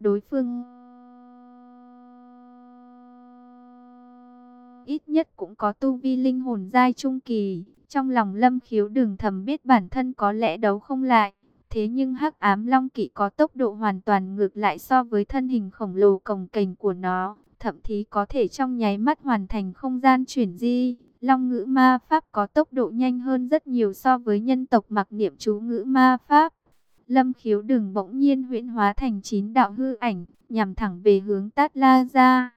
đối phương ít nhất cũng có tu vi linh hồn giai trung kỳ. Trong lòng lâm khiếu đường thầm biết bản thân có lẽ đấu không lại. Thế nhưng hắc ám long kỵ có tốc độ hoàn toàn ngược lại so với thân hình khổng lồ cồng kềnh của nó. Thậm chí có thể trong nháy mắt hoàn thành không gian chuyển di. Long ngữ ma pháp có tốc độ nhanh hơn rất nhiều so với nhân tộc mặc niệm chú ngữ ma pháp. Lâm khiếu đừng bỗng nhiên huyễn hóa thành chín đạo hư ảnh, nhằm thẳng về hướng Tát La Gia.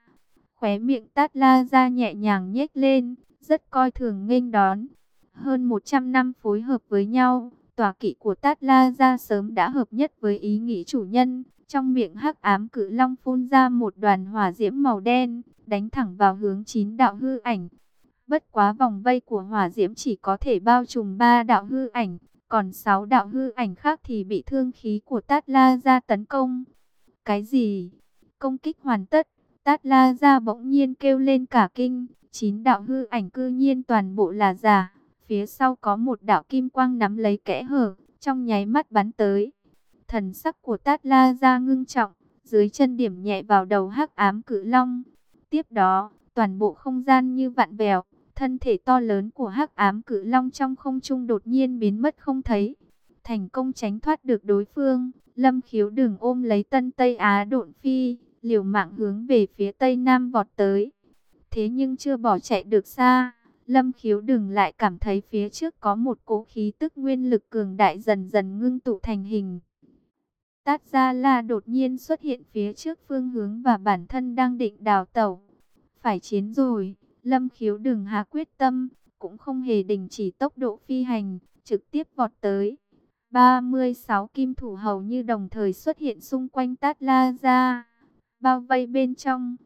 Khóe miệng Tát La Gia nhẹ nhàng nhếch lên, rất coi thường nghênh đón. Hơn 100 năm phối hợp với nhau, tòa kỵ của Tát La Gia sớm đã hợp nhất với ý nghĩ chủ nhân. Trong miệng hắc ám cự long phun ra một đoàn hỏa diễm màu đen, đánh thẳng vào hướng chín đạo hư ảnh. Bất quá vòng vây của hỏa diễm chỉ có thể bao trùm ba đạo hư ảnh, còn sáu đạo hư ảnh khác thì bị thương khí của Tát La Gia tấn công. Cái gì? Công kích hoàn tất, Tát La Gia bỗng nhiên kêu lên cả kinh, chín đạo hư ảnh cư nhiên toàn bộ là giả. Phía sau có một đạo kim quang nắm lấy kẽ hở, trong nháy mắt bắn tới. Thần sắc của Tát La Gia ngưng trọng, dưới chân điểm nhẹ vào đầu hắc ám cự long. Tiếp đó, toàn bộ không gian như vạn vẹo, thân thể to lớn của hắc ám cự long trong không trung đột nhiên biến mất không thấy. Thành công tránh thoát được đối phương, lâm khiếu đường ôm lấy tân Tây Á độn phi, liều mạng hướng về phía Tây Nam vọt tới. Thế nhưng chưa bỏ chạy được xa, lâm khiếu đường lại cảm thấy phía trước có một cỗ khí tức nguyên lực cường đại dần dần ngưng tụ thành hình. Tát Gia La đột nhiên xuất hiện phía trước phương hướng và bản thân đang định đào tẩu. Phải chiến rồi. Lâm khiếu đừng hạ quyết tâm, cũng không hề đình chỉ tốc độ phi hành, trực tiếp vọt tới. 36 kim thủ hầu như đồng thời xuất hiện xung quanh Tát La Gia, bao vây bên trong.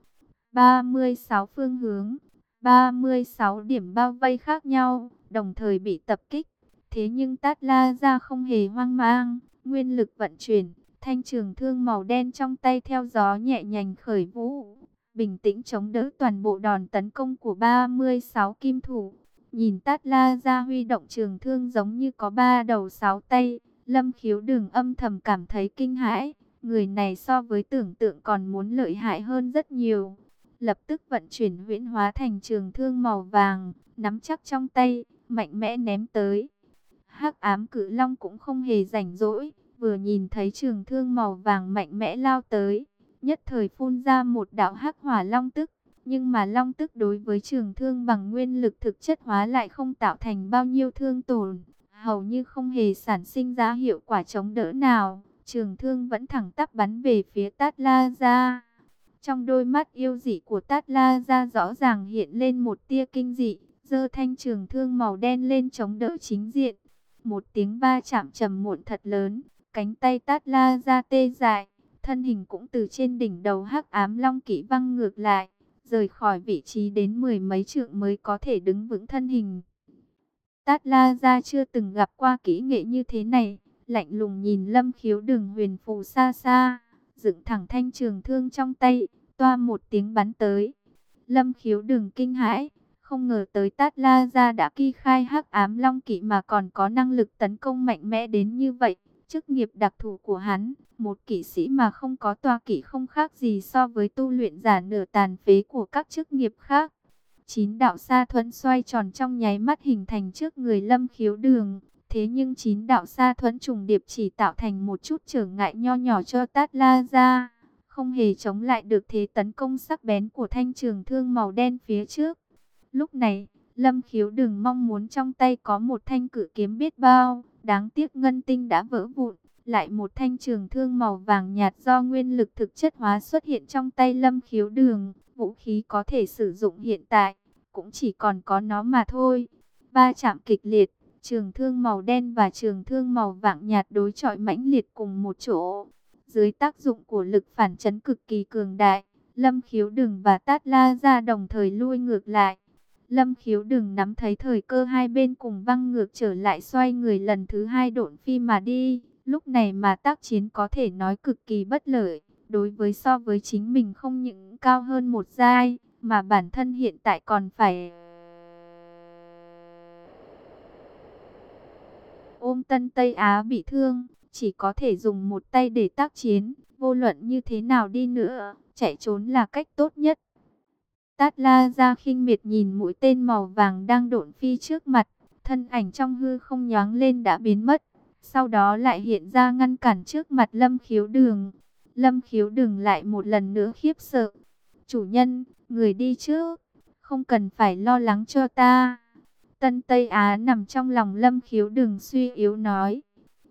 36 phương hướng, 36 điểm bao vây khác nhau, đồng thời bị tập kích. Thế nhưng Tát La Gia không hề hoang mang, nguyên lực vận chuyển, thanh trường thương màu đen trong tay theo gió nhẹ nhàng khởi vũ bình tĩnh chống đỡ toàn bộ đòn tấn công của 36 kim thủ. Nhìn Tát La ra huy động trường thương giống như có ba đầu sáu tay, Lâm Khiếu đường âm thầm cảm thấy kinh hãi, người này so với tưởng tượng còn muốn lợi hại hơn rất nhiều. Lập tức vận chuyển huyễn hóa thành trường thương màu vàng, nắm chắc trong tay, mạnh mẽ ném tới. Hắc ám cử long cũng không hề rảnh rỗi, vừa nhìn thấy trường thương màu vàng mạnh mẽ lao tới nhất thời phun ra một đạo hắc hỏa long tức. Nhưng mà long tức đối với trường thương bằng nguyên lực thực chất hóa lại không tạo thành bao nhiêu thương tổn, hầu như không hề sản sinh ra hiệu quả chống đỡ nào. Trường thương vẫn thẳng tắp bắn về phía Tát La Gia. Trong đôi mắt yêu dị của Tát La Gia rõ ràng hiện lên một tia kinh dị, giơ thanh trường thương màu đen lên chống đỡ chính diện. Một tiếng ba chạm trầm muộn thật lớn, cánh tay Tát La Gia tê dại thân hình cũng từ trên đỉnh đầu hắc ám long kỵ văng ngược lại, rời khỏi vị trí đến mười mấy trượng mới có thể đứng vững thân hình. Tát La Gia chưa từng gặp qua kỹ nghệ như thế này, lạnh lùng nhìn lâm khiếu đường huyền phù xa xa, dựng thẳng thanh trường thương trong tay, toa một tiếng bắn tới. Lâm khiếu đường kinh hãi, không ngờ tới Tát La Gia đã kỳ khai hắc ám long kỵ mà còn có năng lực tấn công mạnh mẽ đến như vậy. Chức nghiệp đặc thù của hắn, một kỵ sĩ mà không có toa kỵ không khác gì so với tu luyện giả nửa tàn phế của các chức nghiệp khác. Chín đạo sa thuẫn xoay tròn trong nháy mắt hình thành trước người lâm khiếu đường. Thế nhưng chín đạo sa thuẫn trùng điệp chỉ tạo thành một chút trở ngại nho nhỏ cho Tát La ra. Không hề chống lại được thế tấn công sắc bén của thanh trường thương màu đen phía trước. Lúc này, Lâm khiếu đừng mong muốn trong tay có một thanh cử kiếm biết bao. Đáng tiếc ngân tinh đã vỡ vụn, lại một thanh trường thương màu vàng nhạt do nguyên lực thực chất hóa xuất hiện trong tay lâm khiếu đường. Vũ khí có thể sử dụng hiện tại, cũng chỉ còn có nó mà thôi. Ba chạm kịch liệt, trường thương màu đen và trường thương màu vàng nhạt đối chọi mãnh liệt cùng một chỗ. Dưới tác dụng của lực phản chấn cực kỳ cường đại, lâm khiếu đường và tát la ra đồng thời lui ngược lại. Lâm khiếu đừng nắm thấy thời cơ hai bên cùng văng ngược trở lại xoay người lần thứ hai độn phi mà đi. Lúc này mà tác chiến có thể nói cực kỳ bất lợi. Đối với so với chính mình không những cao hơn một giai, mà bản thân hiện tại còn phải... Ôm Tân Tây Á bị thương, chỉ có thể dùng một tay để tác chiến, vô luận như thế nào đi nữa, chạy trốn là cách tốt nhất. Tát La ra khinh miệt nhìn mũi tên màu vàng đang độn phi trước mặt, thân ảnh trong hư không nhoáng lên đã biến mất, sau đó lại hiện ra ngăn cản trước mặt Lâm Khiếu Đường. Lâm Khiếu Đường lại một lần nữa khiếp sợ. Chủ nhân, người đi trước, không cần phải lo lắng cho ta. Tân Tây Á nằm trong lòng Lâm Khiếu Đường suy yếu nói.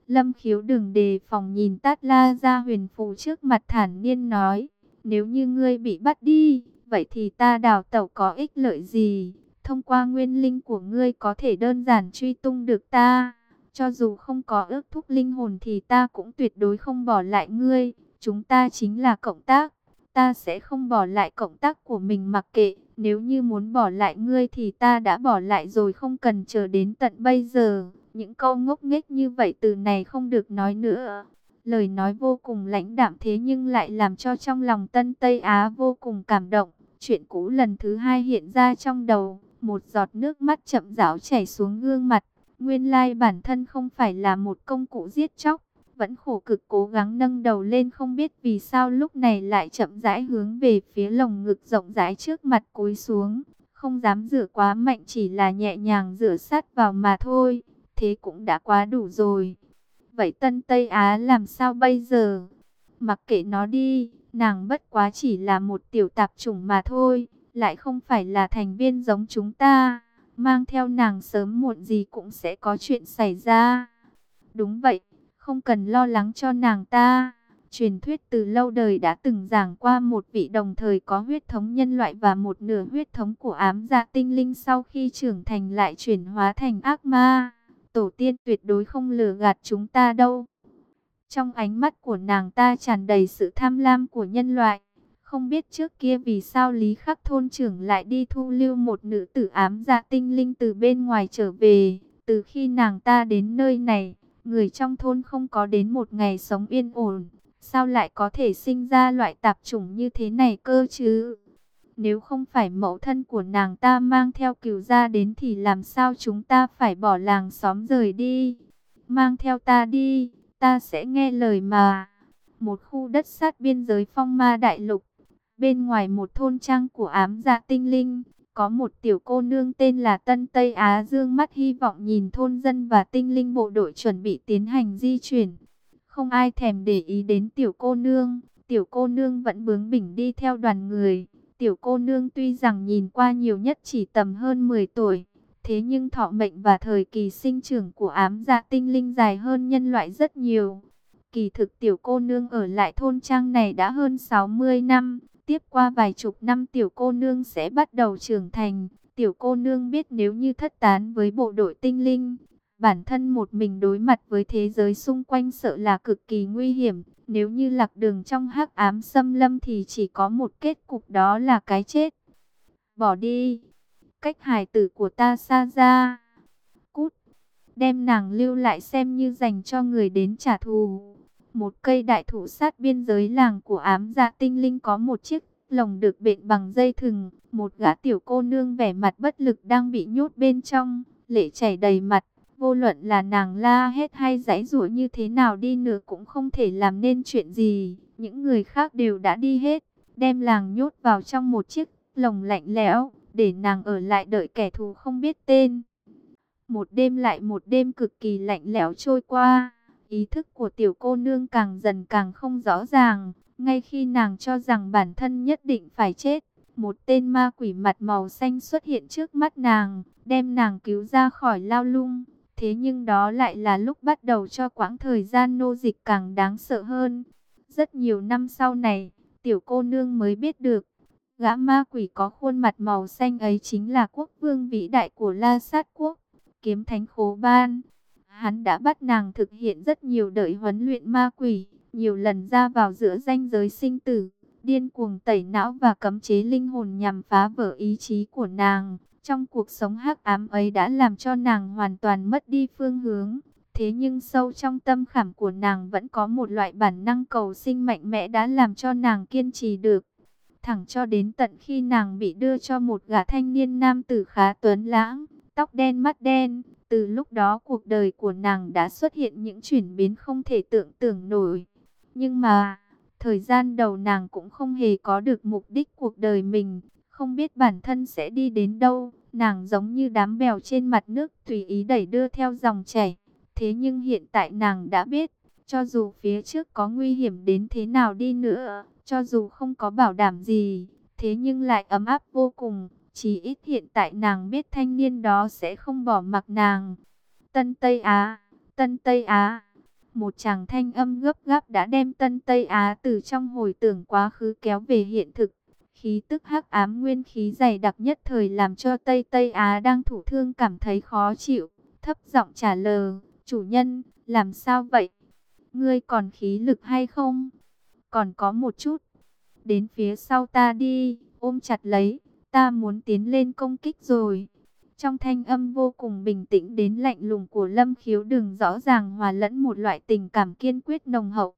Lâm khiếu Đường đề phòng nhìn tát la ra huyền phù trước mặt thản nhiên nói. Nếu như ngươi bị bắt đi, vậy thì ta đào tẩu có ích lợi gì? Thông qua nguyên linh của ngươi có thể đơn giản truy tung được ta. Cho dù không có ước thúc linh hồn thì ta cũng tuyệt đối không bỏ lại ngươi. Chúng ta chính là cộng tác. Ta sẽ không bỏ lại cộng tác của mình mặc kệ. Nếu như muốn bỏ lại ngươi thì ta đã bỏ lại rồi, không cần chờ đến tận bây giờ. Những câu ngốc nghếch như vậy từ này không được nói nữa. Lời nói vô cùng lãnh đạm thế nhưng lại làm cho trong lòng Tân Tây Á vô cùng cảm động. Chuyện cũ lần thứ hai hiện ra trong đầu. Một giọt nước mắt chậm rãi chảy xuống gương mặt. Nguyên lai bản thân không phải là một công cụ giết chóc. Vẫn khổ cực cố gắng nâng đầu lên không biết vì sao lúc này lại chậm rãi hướng về phía lồng ngực rộng rãi trước mặt cúi xuống. Không dám rửa quá mạnh chỉ là nhẹ nhàng rửa sát vào mà thôi thế cũng đã quá đủ rồi. Vậy Tân Tây Á làm sao bây giờ? Mặc kệ nó đi, nàng bất quá chỉ là một tiểu tạp chủng mà thôi, lại không phải là thành viên giống chúng ta. Mang theo nàng sớm muộn gì cũng sẽ có chuyện xảy ra. Đúng vậy, không cần lo lắng cho nàng ta. Truyền thuyết từ lâu đời đã từng giảng qua một vị đồng thời có huyết thống nhân loại và một nửa huyết thống của ám dạ tinh linh sau khi trưởng thành lại chuyển hóa thành ác ma tổ tiên tuyệt đối không lừa gạt chúng ta đâu. Trong ánh mắt của nàng ta tràn đầy sự tham lam của nhân loại. Không biết trước kia vì sao Lý Khắc thôn trưởng lại đi thu lưu một nữ tử ám dạ tinh linh từ bên ngoài trở về. Từ khi nàng ta đến nơi này, người trong thôn không có đến một ngày sống yên ổn. Sao lại có thể sinh ra loại tạp chủng như thế này cơ chứ? Nếu không phải mẫu thân của nàng ta mang theo cửu gia đến thì làm sao chúng ta phải bỏ làng xóm rời đi. Mang theo ta đi, ta sẽ nghe lời mà. Một khu đất sát biên giới phong ma đại lục. Bên ngoài một thôn trang của ám dạ tinh linh, có một tiểu cô nương tên là Tân Tây Á Dương mắt hy vọng nhìn thôn dân và tinh linh bộ đội chuẩn bị tiến hành di chuyển. Không ai thèm để ý đến tiểu cô nương, tiểu cô nương vẫn bướng bỉnh đi theo đoàn người. Tiểu cô nương tuy rằng nhìn qua nhiều nhất chỉ tầm hơn 10 tuổi, thế nhưng thọ mệnh và thời kỳ sinh trưởng của ám dạ tinh linh dài hơn nhân loại rất nhiều. Kỳ thực tiểu cô nương ở lại thôn trang này đã hơn 60 năm, tiếp qua vài chục năm tiểu cô nương sẽ bắt đầu trưởng thành. Tiểu cô nương biết nếu như thất tán với bộ đội tinh linh, bản thân một mình đối mặt với thế giới xung quanh sợ là cực kỳ nguy hiểm. Nếu như lạc đường trong hắc ám xâm lâm thì chỉ có một kết cục đó là cái chết. Bỏ đi. Cách hài tử của ta xa ra. Cút. Đem nàng lưu lại xem như dành cho người đến trả thù. Một cây đại thụ sát biên giới làng của ám dạ tinh linh có một chiếc lồng được bện bằng dây thừng. Một gã tiểu cô nương vẻ mặt bất lực đang bị nhốt bên trong. Lệ chảy đầy mặt Vô luận là nàng la hết hay giãy giụa như thế nào đi nữa cũng không thể làm nên chuyện gì. Những người khác đều đã đi hết, đem làng nhốt vào trong một chiếc lồng lạnh lẽo, để nàng ở lại đợi kẻ thù không biết tên. Một đêm lại một đêm cực kỳ lạnh lẽo trôi qua, ý thức của tiểu cô nương càng dần càng không rõ ràng, ngay khi nàng cho rằng bản thân nhất định phải chết. Một tên ma quỷ mặt màu xanh xuất hiện trước mắt nàng, đem nàng cứu ra khỏi lao lung. Thế nhưng đó lại là lúc bắt đầu cho quãng thời gian nô dịch càng đáng sợ hơn. Rất nhiều năm sau này, tiểu cô nương mới biết được, gã ma quỷ có khuôn mặt màu xanh ấy chính là quốc vương vĩ đại của La Sát Quốc, kiếm thánh khố ban. Hắn đã bắt nàng thực hiện rất nhiều đợi huấn luyện ma quỷ, nhiều lần ra vào giữa ranh giới sinh tử, điên cuồng tẩy não và cấm chế linh hồn nhằm phá vỡ ý chí của nàng. Trong cuộc sống hắc ám ấy đã làm cho nàng hoàn toàn mất đi phương hướng. Thế nhưng sâu trong tâm khảm của nàng vẫn có một loại bản năng cầu sinh mạnh mẽ đã làm cho nàng kiên trì được. Thẳng cho đến tận khi nàng bị đưa cho một gã thanh niên nam tử khá tuấn lãng, tóc đen mắt đen, Từ lúc đó cuộc đời của nàng đã xuất hiện những chuyển biến không thể tưởng tượng nổi. Nhưng mà, thời gian đầu nàng cũng không hề có được mục đích cuộc đời mình, không biết bản thân sẽ đi đến đâu. Nàng giống như đám bèo trên mặt nước tùy ý đẩy đưa theo dòng chảy. Thế nhưng hiện tại nàng đã biết, cho dù phía trước có nguy hiểm đến thế nào đi nữa, cho dù không có bảo đảm gì, thế nhưng lại ấm áp vô cùng. Chỉ ít hiện tại nàng biết thanh niên đó sẽ không bỏ mặc nàng. Tân Tây Á, Tân Tây Á. Một chàng thanh âm gấp gáp đã đem Tân Tây Á từ trong hồi tưởng quá khứ kéo về hiện thực. Khí tức hắc ám nguyên khí dày đặc nhất thời làm cho Tây Tây Á đang thủ thương cảm thấy khó chịu. Thấp giọng trả lời, chủ nhân, làm sao vậy? Ngươi còn khí lực hay không? Còn có một chút. Đến phía sau ta đi, ôm chặt lấy, ta muốn tiến lên công kích rồi. Trong thanh âm vô cùng bình tĩnh đến lạnh lùng của Lâm Khiếu đừng rõ ràng hòa lẫn một loại tình cảm kiên quyết nồng hậu.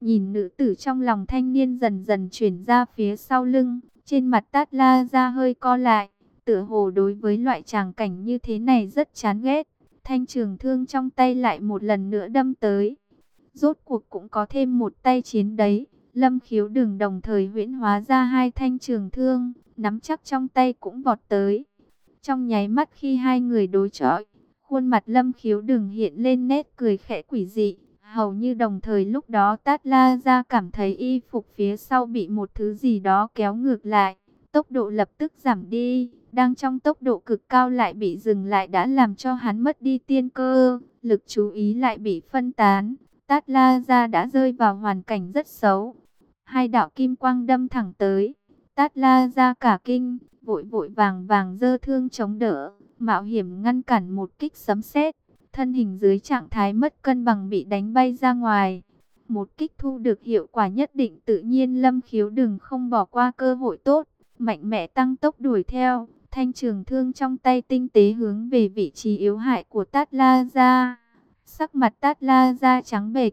Nhìn nữ tử trong lòng thanh niên dần dần chuyển ra phía sau lưng, trên mặt tát la ra hơi co lại, tựa hồ đối với loại tràng cảnh như thế này rất chán ghét. Thanh trường thương trong tay lại một lần nữa đâm tới. Rốt cuộc cũng có thêm một tay chiến đấy. Lâm khiếu đường đồng thời huyễn hóa ra hai thanh trường thương, nắm chắc trong tay cũng vọt tới. Trong nháy mắt khi hai người đối chọi, khuôn mặt lâm khiếu đường hiện lên nét cười khẽ quỷ dị. Hầu như đồng thời lúc đó Tát La ra cảm thấy y phục phía sau bị một thứ gì đó kéo ngược lại. Tốc độ lập tức giảm đi, đang trong tốc độ cực cao lại bị dừng lại đã làm cho hắn mất đi tiên cơ. Lực chú ý lại bị phân tán. Tát La ra đã rơi vào hoàn cảnh rất xấu. Hai đạo kim quang đâm thẳng tới. Tát La ra cả kinh, vội vội vàng vàng dơ thương chống đỡ, mạo hiểm ngăn cản một kích sấm sét. Thân hình dưới trạng thái mất cân bằng bị đánh bay ra ngoài. Một kích thu được hiệu quả nhất định tự nhiên lâm khiếu đừng không bỏ qua cơ hội tốt. Mạnh mẽ tăng tốc đuổi theo. Thanh trường thương trong tay tinh tế hướng về vị trí yếu hại của Tát La Gia. Sắc mặt Tát La ra trắng bệch.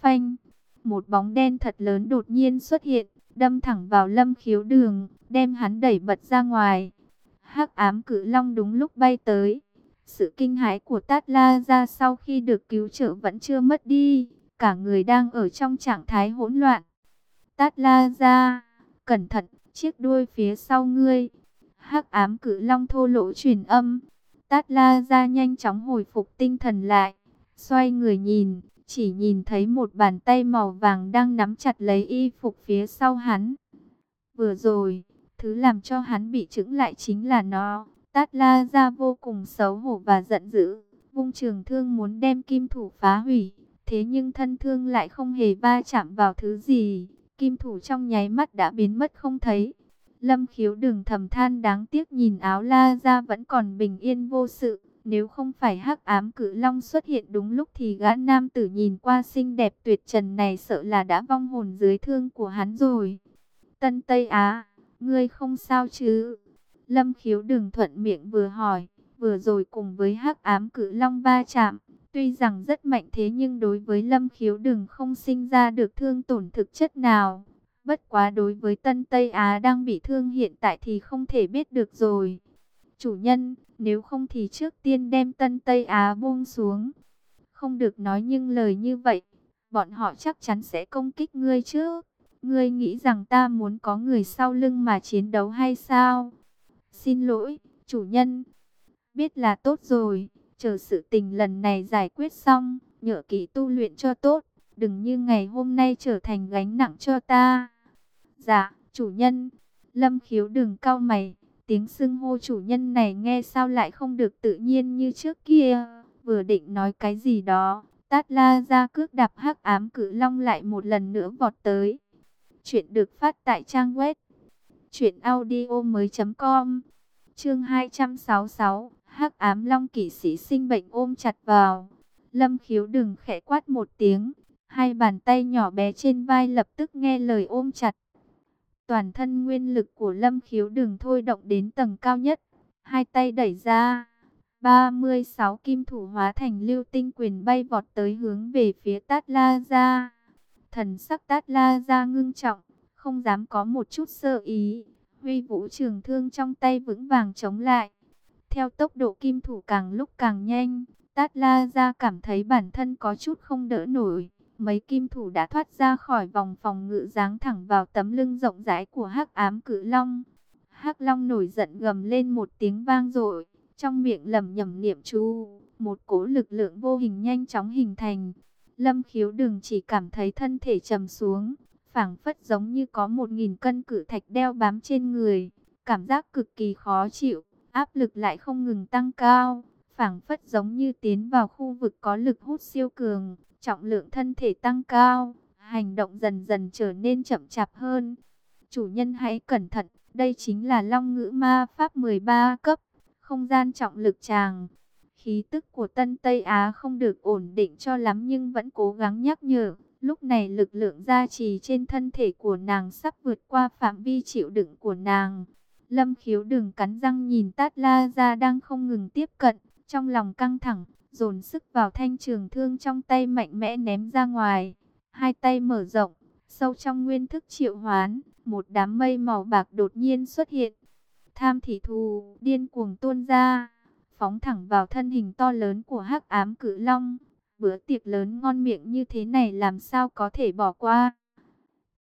Phanh. Một bóng đen thật lớn đột nhiên xuất hiện. Đâm thẳng vào lâm khiếu đường. Đem hắn đẩy bật ra ngoài. hắc ám Cự long đúng lúc bay tới sự kinh hãi của Tát La ra sau khi được cứu trợ vẫn chưa mất đi, cả người đang ở trong trạng thái hỗn loạn. Tát La ra, cẩn thận, chiếc đuôi phía sau ngươi. Hắc ám Cự long thô lỗ truyền âm. Tát La ra nhanh chóng hồi phục tinh thần lại, xoay người nhìn, chỉ nhìn thấy một bàn tay màu vàng đang nắm chặt lấy y phục phía sau hắn. Vừa rồi, thứ làm cho hắn bị chững lại chính là nó. Tát La ra vô cùng xấu hổ và giận dữ, vung trường thương muốn đem kim thủ phá hủy, thế nhưng thân thương lại không hề va chạm vào thứ gì, kim thủ trong nháy mắt đã biến mất không thấy. Lâm khiếu đừng thầm than đáng tiếc nhìn áo La ra vẫn còn bình yên vô sự, nếu không phải hắc ám cử long xuất hiện đúng lúc thì gã nam tử nhìn qua xinh đẹp tuyệt trần này sợ là đã vong hồn dưới thương của hắn rồi. Tân Tây Á, ngươi không sao chứ? Lâm khiếu đừng thuận miệng vừa hỏi, vừa rồi cùng với hắc ám cử long va chạm. Tuy rằng rất mạnh thế nhưng đối với lâm khiếu đừng không sinh ra được thương tổn thực chất nào. Bất quá đối với Tân Tây Á đang bị thương hiện tại thì không thể biết được rồi. Chủ nhân, nếu không thì trước tiên đem Tân Tây Á buông xuống. Không được nói những lời như vậy, bọn họ chắc chắn sẽ công kích ngươi chứ Ngươi nghĩ rằng ta muốn có người sau lưng mà chiến đấu hay sao? Xin lỗi, chủ nhân. Biết là tốt rồi, chờ sự tình lần này giải quyết xong, nhờ kỹ tu luyện cho tốt, đừng như ngày hôm nay trở thành gánh nặng cho ta. Dạ, chủ nhân. Lâm khiếu đừng cao mày, tiếng xưng hô chủ nhân này nghe sao lại không được tự nhiên như trước kia. Vừa định nói cái gì đó, tát la ra cước đạp hắc ám cử long lại một lần nữa vọt tới. Chuyện được phát tại trang web Chuyện audio mới com Chương 266 hắc ám long kỵ sĩ sinh bệnh ôm chặt vào Lâm khiếu đừng khẽ quát một tiếng Hai bàn tay nhỏ bé trên vai lập tức nghe lời ôm chặt Toàn thân nguyên lực của lâm khiếu đừng thôi động đến tầng cao nhất Hai tay đẩy ra 36 kim thủ hóa thành lưu tinh quyền bay vọt tới hướng về phía Tát La Gia. Thần sắc Tát La Gia ngưng trọng, không dám có một chút sơ ý. Huy vũ trường thương trong tay vững vàng chống lại. theo tốc độ kim thủ càng lúc càng nhanh, Tát La gia cảm thấy bản thân có chút không đỡ nổi. Mấy kim thủ đã thoát ra khỏi vòng phòng ngự giáng thẳng vào tấm lưng rộng rãi của hắc ám cự long. hắc long nổi giận gầm lên một tiếng vang dội, trong miệng lẩm nhẩm niệm chú, một cỗ lực lượng vô hình nhanh chóng hình thành. Lâm khiếu đừng chỉ cảm thấy thân thể trầm xuống, phảng phất giống như có một nghìn cân cự thạch đeo bám trên người, cảm giác cực kỳ khó chịu, áp lực lại không ngừng tăng cao, phảng phất giống như tiến vào khu vực có lực hút siêu cường, trọng lượng thân thể tăng cao, hành động dần dần trở nên chậm chạp hơn. Chủ nhân hãy cẩn thận, đây chính là Long Ngữ Ma Pháp 13 cấp, không gian trọng lực tràng. Khí tức của Tân Tây Á không được ổn định cho lắm nhưng vẫn cố gắng nhắc nhở. Lúc này lực lượng gia trì trên thân thể của nàng sắp vượt qua phạm vi chịu đựng của nàng. Lâm khiếu đừng cắn răng nhìn Tát La ra đang không ngừng tiếp cận, trong lòng căng thẳng, dồn sức vào thanh trường thương trong tay mạnh mẽ ném ra ngoài. Hai tay mở rộng, sâu trong nguyên thức triệu hoán, một đám mây màu bạc đột nhiên xuất hiện. Tham thị thù, điên cuồng tuôn ra, phóng thẳng vào thân hình to lớn của hắc ám cự long. Bữa tiệc lớn ngon miệng như thế này làm sao có thể bỏ qua.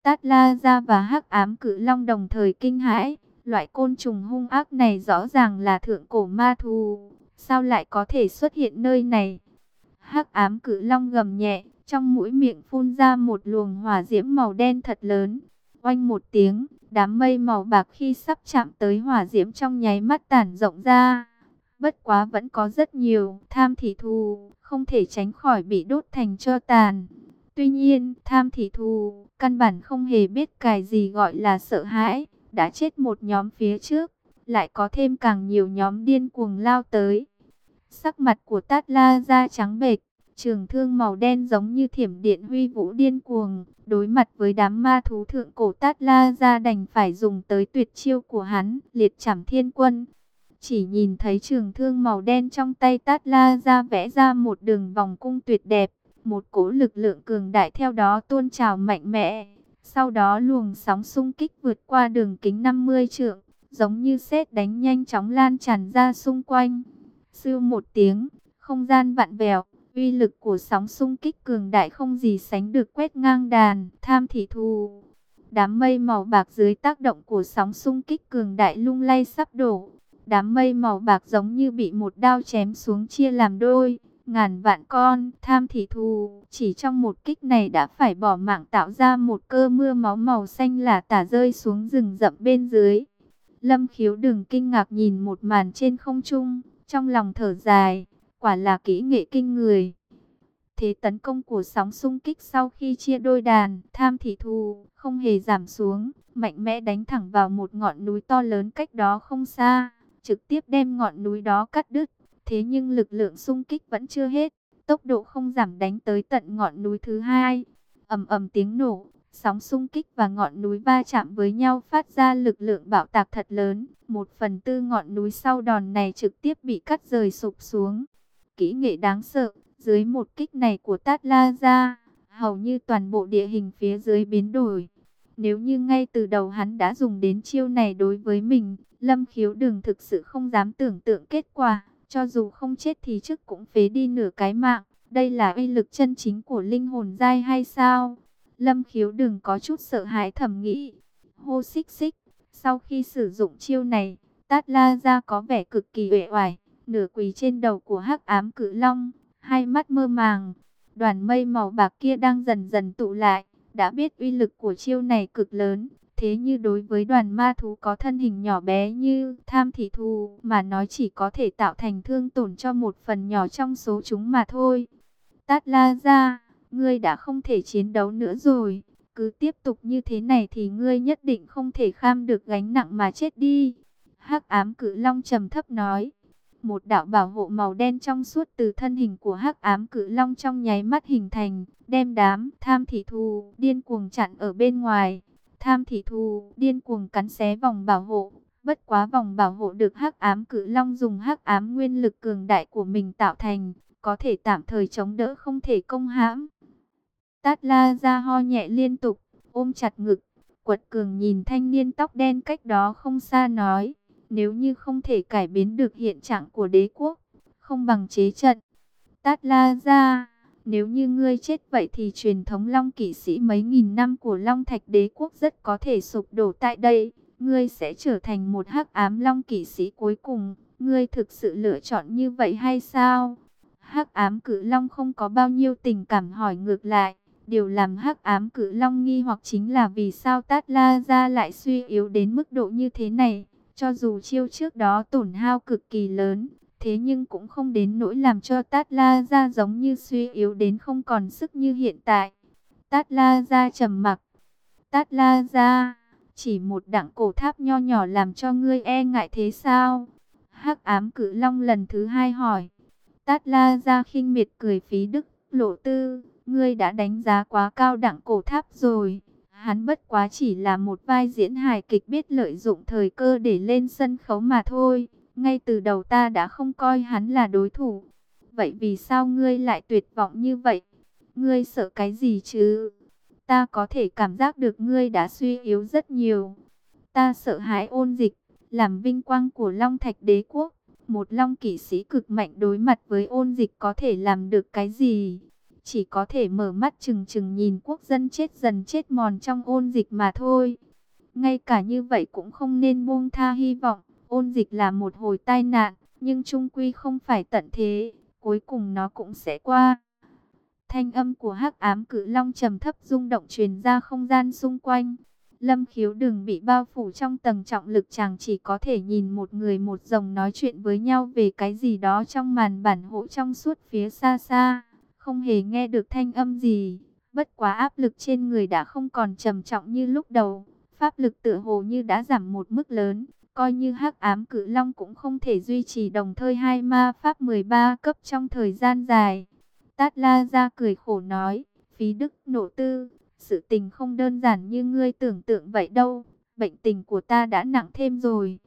Tát La Gia và hắc ám cự long đồng thời kinh hãi. Loại côn trùng hung ác này rõ ràng là thượng cổ ma thù. Sao lại có thể xuất hiện nơi này? hắc ám cự long gầm nhẹ, trong mũi miệng phun ra một luồng hỏa diễm màu đen thật lớn. Oanh một tiếng, đám mây màu bạc khi sắp chạm tới hỏa diễm trong nháy mắt tản rộng ra. Bất quá vẫn có rất nhiều tham thị thù, không thể tránh khỏi bị đốt thành cho tàn. Tuy nhiên, tham thị thù, căn bản không hề biết cái gì gọi là sợ hãi, đã chết một nhóm phía trước, lại có thêm càng nhiều nhóm điên cuồng lao tới. Sắc mặt của Tát La da trắng bệch, trường thương màu đen giống như thiểm điện huy vũ điên cuồng, đối mặt với đám ma thú thượng cổ Tát La da đành phải dùng tới tuyệt chiêu của hắn, liệt chảm thiên quân. Chỉ nhìn thấy trường thương màu đen trong tay Tát La da vẽ ra một đường vòng cung tuyệt đẹp, một cỗ lực lượng cường đại theo đó tuôn trào mạnh mẽ. Sau đó luồng sóng xung kích vượt qua đường kính 50 trượng, giống như sét đánh nhanh chóng lan tràn ra xung quanh. Sưu một tiếng, không gian vặn vẹo, uy lực của sóng xung kích cường đại không gì sánh được quét ngang đàn, tham thị thù. Đám mây màu bạc dưới tác động của sóng xung kích cường đại lung lay sắp đổ. Đám mây màu bạc giống như bị một đao chém xuống chia làm đôi. Ngàn vạn con, tham thị thù, chỉ trong một kích này đã phải bỏ mạng tạo ra một cơ mưa máu màu xanh là tả rơi xuống rừng rậm bên dưới. Lâm khiếu đừng kinh ngạc nhìn một màn trên không trung, trong lòng thở dài, quả là kỹ nghệ kinh người. Thế tấn công của sóng xung kích sau khi chia đôi đàn, tham thị thù, không hề giảm xuống, mạnh mẽ đánh thẳng vào một ngọn núi to lớn cách đó không xa, trực tiếp đem ngọn núi đó cắt đứt. Thế nhưng lực lượng xung kích vẫn chưa hết, tốc độ không giảm đánh tới tận ngọn núi thứ hai. ầm ầm tiếng nổ, sóng xung kích và ngọn núi va chạm với nhau phát ra lực lượng bạo tạc thật lớn. Một phần tư ngọn núi sau đòn này trực tiếp bị cắt rời sụp xuống. Kỹ nghệ đáng sợ, dưới một kích này của Tát La Gia, hầu như toàn bộ địa hình phía dưới biến đổi. Nếu như ngay từ đầu hắn đã dùng đến chiêu này đối với mình, Lâm Khiếu Đường thực sự không dám tưởng tượng kết quả. Cho dù không chết thì trước cũng phế đi nửa cái mạng. Đây là uy lực chân chính của linh hồn dai hay sao? Lâm khiếu đừng có chút sợ hãi thầm nghĩ. Hô xích xích. Sau khi sử dụng chiêu này, Tát La Gia có vẻ cực kỳ uể oải. Nửa quỳ trên đầu của hắc ám cự long. Hai mắt mơ màng. Đoàn mây màu bạc kia đang dần dần tụ lại. Đã biết uy lực của chiêu này cực lớn. Thế như đối với đoàn ma thú có thân hình nhỏ bé như tham thị thù mà nói chỉ có thể tạo thành thương tổn cho một phần nhỏ trong số chúng mà thôi. Tát la ra, ngươi đã không thể chiến đấu nữa rồi. Cứ tiếp tục như thế này thì ngươi nhất định không thể kham được gánh nặng mà chết đi. hắc ám cử long trầm thấp nói. Một đạo bảo hộ màu đen trong suốt từ thân hình của hắc ám cử long trong nháy mắt hình thành, đem đám tham thị thù điên cuồng chặn ở bên ngoài. Tham thị thù điên cuồng cắn xé vòng bảo hộ. Bất quá vòng bảo hộ được hắc ám cử long dùng hắc ám nguyên lực cường đại của mình tạo thành, có thể tạm thời chống đỡ không thể công hãm. Tát la ra ho nhẹ liên tục, ôm chặt ngực, quật cường nhìn thanh niên tóc đen cách đó không xa nói, Nếu như không thể cải biến được hiện trạng của đế quốc, không bằng chế trận. Tát La ra, nếu như ngươi chết vậy thì truyền thống Long kỵ sĩ mấy nghìn năm của Long Thạch đế quốc rất có thể sụp đổ tại đây. Ngươi sẽ trở thành một hắc ám Long kỵ sĩ cuối cùng. Ngươi thực sự lựa chọn như vậy hay sao? Hắc ám cử long không có bao nhiêu tình cảm hỏi ngược lại. Điều làm hắc ám cử long nghi hoặc chính là vì sao Tát La Gia lại suy yếu đến mức độ như thế này. Cho dù chiêu trước đó tổn hao cực kỳ lớn, thế nhưng cũng không đến nỗi làm cho Tát La Gia giống như suy yếu đến không còn sức như hiện tại. Tát La Gia trầm mặc. Tát La Gia, chỉ một đặng cổ tháp nho nhỏ làm cho ngươi e ngại thế sao? Hắc ám cử long lần thứ hai hỏi. Tát La Gia khinh miệt cười phí đức, lộ tư, ngươi đã đánh giá quá cao đẳng cổ tháp rồi. Hắn bất quá chỉ là một vai diễn hài kịch biết lợi dụng thời cơ để lên sân khấu mà thôi. Ngay từ đầu ta đã không coi hắn là đối thủ. Vậy vì sao ngươi lại tuyệt vọng như vậy? Ngươi sợ cái gì chứ? Ta có thể cảm giác được ngươi đã suy yếu rất nhiều. Ta sợ hãi ôn dịch, làm vinh quang của Long Thạch đế quốc. Một Long kỵ sĩ cực mạnh đối mặt với ôn dịch có thể làm được cái gì? Chỉ có thể mở mắt chừng chừng nhìn quốc dân chết dần chết mòn trong ôn dịch mà thôi. Ngay cả như vậy cũng không nên buông tha hy vọng. Ôn dịch là một hồi tai nạn, nhưng trung quy không phải tận thế, cuối cùng nó cũng sẽ qua. Thanh âm của hắc ám cự long trầm thấp rung động truyền ra không gian xung quanh. Lâm khiếu đừng bị bao phủ trong tầng trọng lực chàng chỉ có thể nhìn một người một rồng nói chuyện với nhau về cái gì đó trong màn bản hộ trong suốt phía xa xa. Không hề nghe được thanh âm gì, bất quá áp lực trên người đã không còn trầm trọng như lúc đầu. Pháp lực tựa hồ như đã giảm một mức lớn, Coi như hắc ám cử long cũng không thể duy trì đồng thời hai ma pháp 13 cấp trong thời gian dài. Tát La ra cười khổ nói, phí đức nổ tư, sự tình không đơn giản như ngươi tưởng tượng vậy đâu, bệnh tình của ta đã nặng thêm rồi.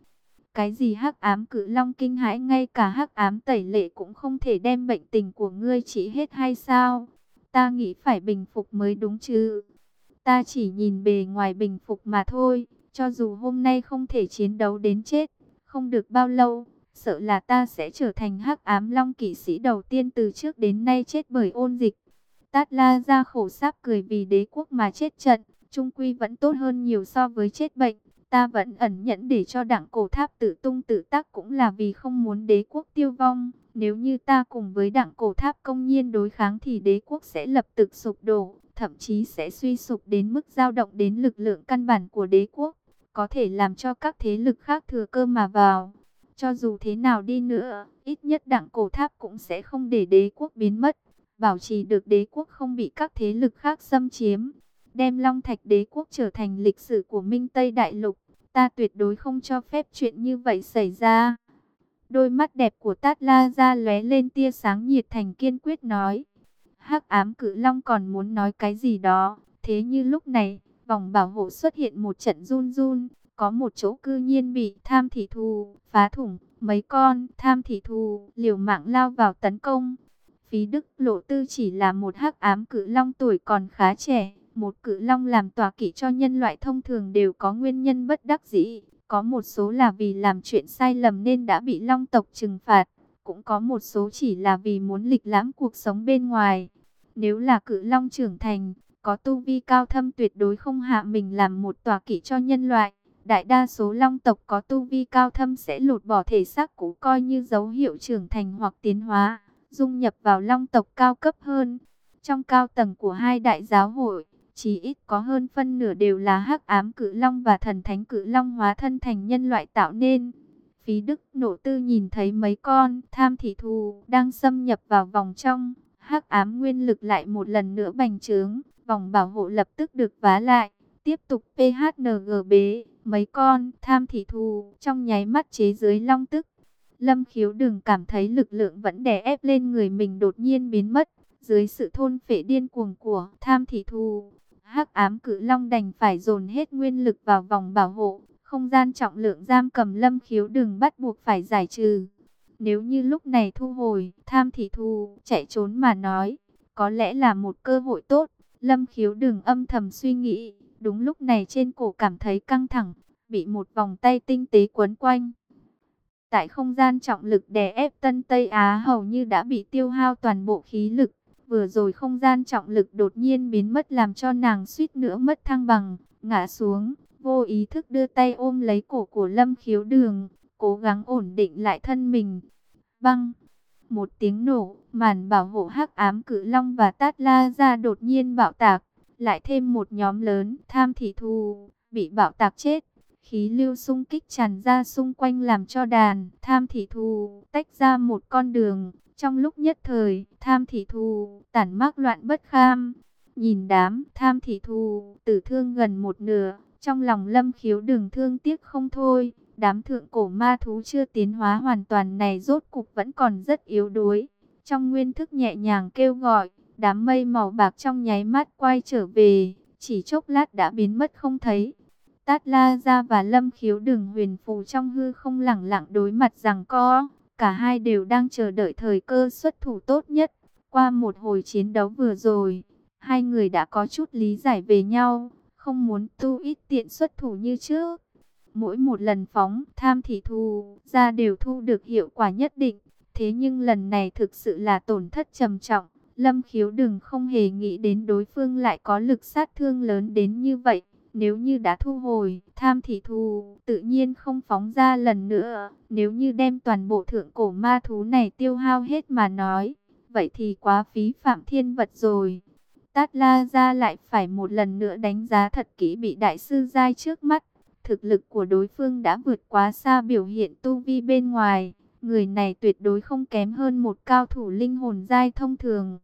Cái gì hắc ám cự long kinh hãi ngay cả hắc ám tẩy lệ cũng không thể đem bệnh tình của ngươi trị hết hay sao? Ta nghĩ phải bình phục mới đúng chứ. Ta chỉ nhìn bề ngoài bình phục mà thôi. Cho dù hôm nay không thể chiến đấu đến chết, không được bao lâu, sợ là ta sẽ trở thành hắc ám long kỵ sĩ đầu tiên từ trước đến nay chết bởi ôn dịch. Tát La ra khổ sáp cười vì đế quốc mà chết trận, trung quy vẫn tốt hơn nhiều so với chết bệnh. Ta vẫn ẩn nhẫn để cho đảng cổ tháp tự tung tự tác cũng là vì không muốn đế quốc tiêu vong. Nếu như ta cùng với đảng cổ tháp công nhiên đối kháng thì đế quốc sẽ lập tức sụp đổ, thậm chí sẽ suy sụp đến mức dao động đến lực lượng căn bản của đế quốc có thể làm cho các thế lực khác thừa cơ mà vào. Cho dù thế nào đi nữa, ít nhất đảng cổ tháp cũng sẽ không để đế quốc biến mất, bảo trì được đế quốc không bị các thế lực khác xâm chiếm, đem Long Thạch đế quốc trở thành lịch sử của Minh Tây Đại Lục. Ta tuyệt đối không cho phép chuyện như vậy xảy ra. Đôi mắt đẹp của Tát La ra lóe lên tia sáng nhiệt thành kiên quyết nói. Hắc ám cử long còn muốn nói cái gì đó, thế như lúc này, vòng bảo hộ xuất hiện một trận run run, có một chỗ cư nhiên bị tham thị thù, phá thủng, mấy con tham thị thù liều mạng lao vào tấn công. Phí Đức Lộ Tư chỉ là một hắc ám cự long tuổi còn khá trẻ, một cự long làm tòa kỵ cho nhân loại thông thường đều có nguyên nhân bất đắc dĩ, có một số là vì làm chuyện sai lầm nên đã bị long tộc trừng phạt, cũng có một số chỉ là vì muốn lịch lãm cuộc sống bên ngoài. Nếu là cự long trưởng thành, có tu vi cao thâm tuyệt đối không hạ mình làm một tòa kỵ cho nhân loại. Đại đa số long tộc có tu vi cao thâm sẽ lột bỏ thể xác cũ coi như dấu hiệu trưởng thành hoặc tiến hóa, dung nhập vào long tộc cao cấp hơn. Trong cao tầng của hai đại giáo hội, chỉ ít có hơn phân nửa đều là hắc ám cự long và thần thánh cự long hóa thân thành nhân loại tạo nên. Phí Đức nổ tư nhìn thấy mấy con tham thị thù đang xâm nhập vào vòng trong, hắc ám nguyên lực lại một lần nữa bành trướng, Vòng bảo hộ lập tức được vá lại. Tiếp tục PHNG bế, mấy con tham thị thù trong nháy mắt chế dưới long tức. Lâm khiếu đừng cảm thấy lực lượng vẫn đè ép lên người mình đột nhiên biến mất. Dưới sự thôn phệ điên cuồng của tham thị thù, hắc ám cự long đành phải dồn hết nguyên lực vào vòng bảo hộ. Không gian trọng lượng giam cầm lâm khiếu đừng bắt buộc phải giải trừ. Nếu như lúc này thu hồi, tham thì thù, chạy trốn mà nói, có lẽ là một cơ hội tốt. Lâm khiếu đừng âm thầm suy nghĩ, đúng lúc này trên cổ cảm thấy căng thẳng, bị một vòng tay tinh tế quấn quanh. Tại không gian trọng lực đè ép Tân Tây Á hầu như đã bị tiêu hao toàn bộ khí lực. Vừa rồi không gian trọng lực đột nhiên biến mất làm cho nàng suýt nữa mất thăng bằng, ngã xuống, vô ý thức đưa tay ôm lấy cổ của Lâm Khiếu Đường, cố gắng ổn định lại thân mình. Băng! Một tiếng nổ, màn bảo hộ hắc ám cử long và tát la ra đột nhiên bạo tạc, lại thêm một nhóm lớn tham thị thù, bị bạo tạc chết. Khí lưu xung kích tràn ra xung quanh làm cho đàn tham thị thù tách ra một con đường. Trong lúc nhất thời, tham thị thù tản mác loạn bất kham. Nhìn đám tham thị thù tử thương gần một nửa, trong lòng lâm khiếu đường thương tiếc không thôi. Đám thượng cổ ma thú chưa tiến hóa hoàn toàn này rốt cục vẫn còn rất yếu đuối. Trong nguyên thức nhẹ nhàng kêu gọi, đám mây màu bạc trong nháy mắt quay trở về, chỉ chốc lát đã biến mất không thấy. Tát La Gia và Lâm Khiếu Đừng huyền phù trong hư không lẳng lặng đối mặt rằng co. Cả hai đều đang chờ đợi thời cơ xuất thủ tốt nhất. Qua một hồi chiến đấu vừa rồi, hai người đã có chút lý giải về nhau, không muốn tu ít tiện xuất thủ như trước. Mỗi một lần phóng tham thị thù ra đều thu được hiệu quả nhất định. Thế nhưng lần này thực sự là tổn thất trầm trọng. Lâm khiếu đừng không hề nghĩ đến đối phương lại có lực sát thương lớn đến như vậy. Nếu như đã thu hồi, tham thị thù, tự nhiên không phóng ra lần nữa. Nếu như đem toàn bộ thượng cổ ma thú này tiêu hao hết mà nói, vậy thì quá phí phạm thiên vật rồi. Tát La ra lại phải một lần nữa đánh giá thật kỹ bị đại sư giai trước mắt. Thực lực của đối phương đã vượt quá xa biểu hiện tu vi bên ngoài. Người này tuyệt đối không kém hơn một cao thủ linh hồn giai thông thường.